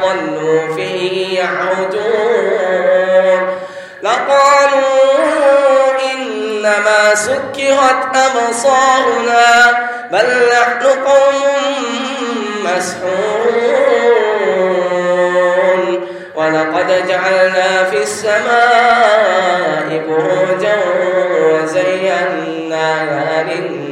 فظلوا فيه يعودون لقالوا إنما سكرت أبصارنا بل نحن قوم مسحورون. ولقد جعلنا في السماء بروجا وزيناها للناظرين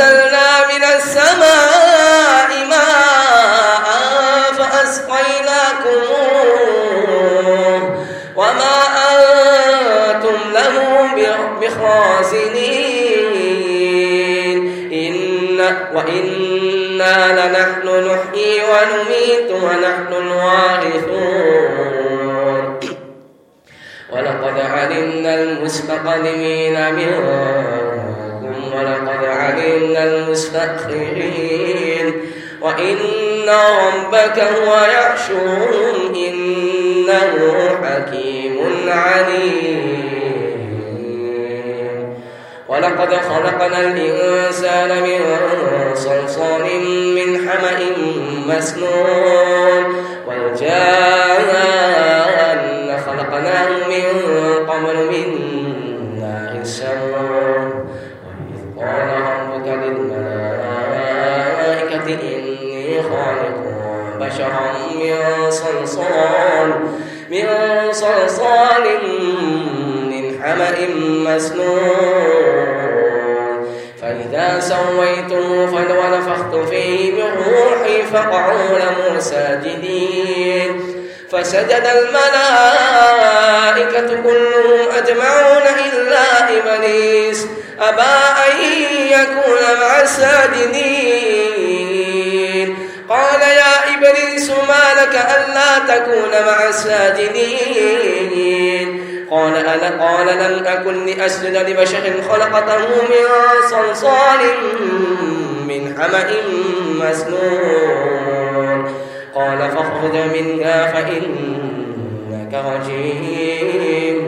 من السماء ماء فأسقيناكم وما أنتم له بخازنين. إن وإنا لنحن نحيي ونميت ونحن الوارثون. ولقد علمنا المستقدمين منكم. ولقد علمنا المستأخرين. وإن ربك هو يحشرهم إنه حكيم عليم. ولقد خلقنا الإنسان من صلصال من حمأ مسنون. والجان خلقناه من قبل من نار السموم بشرا من صلصال من صلصال حمأ مسنون. فإذا سويته ونفخت فيه من روحي فقعوا له ساجدين فسجد الملائكة كلهم أجمعون إلا إبليس أبى أن يكون مع الساجدين. لك ألا تكون مع الساجدين. قال أنا قال لم أكن لأسجد لبشر خلقته من صلصال من حمأ مسنون. قال فاخرج منها فإنك رجيم.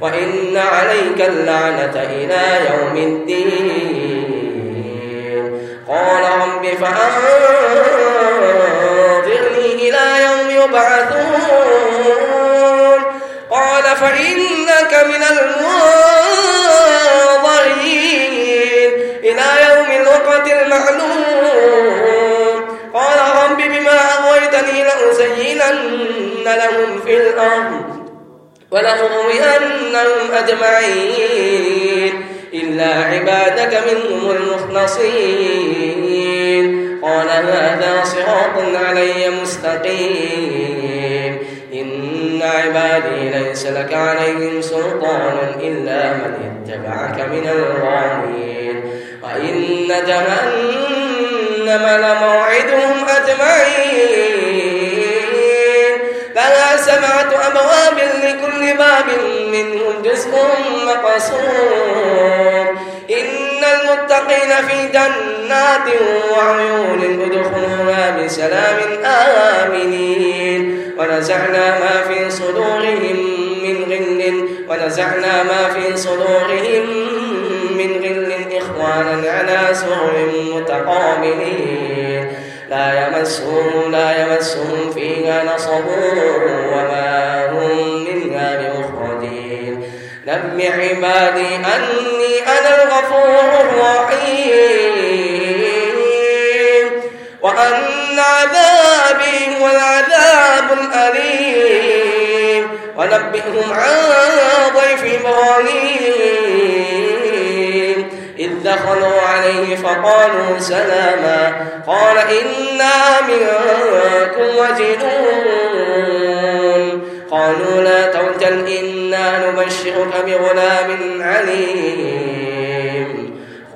وإن عليك اللعنة إلى يوم الدين. قال رب يوم يبعثون. قال فإنك من المنظرين. إلى يوم الوقت المعلوم. قال رب بما أغويتني لأزينن لهم في الأرض ولأغوينهم أجمعين. إلا عبادك منهم المخلصين. قال هذا صراط علي مستقيم. إن عبادي ليس لك عليهم سلطان إلا من اتبعك من الغالين وإن جهنم لموعدهم أجمعين. لها سبعة أبواب لكل باب منهم جزء مقصود. إن المتقين في جنات وعيون ادخلوها بسلام آمنين. ونزعنا ما في صدورهم من غل. ونزعنا ما في صدورهم من غل. إخوانا على سرر متقابلين. لا يمسهم لا يمسهم فيها نصب وما هم منها بمخرجين. نبع عبادي أني أنا الغفور الرحيم. وأن عذابي هو العذاب الأليم. ونبئهم عن ضيف إبراهيم. إذ دخلوا عليه فقالوا سلاما. قال إنا منكم وجلون. قالوا لا توجل إنا نبشرك بغلام عليم.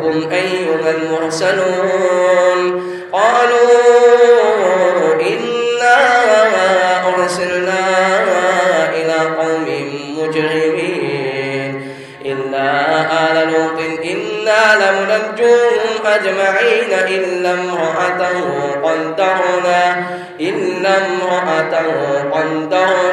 خطبكم أيها المرسلون. قالوا إنا أرسلنا إلى قوم مجرمين. إلا آل لوط إنا لمنجوهم أجمعين. إلا امرأته قدرنا إلا امرأته قدرنا.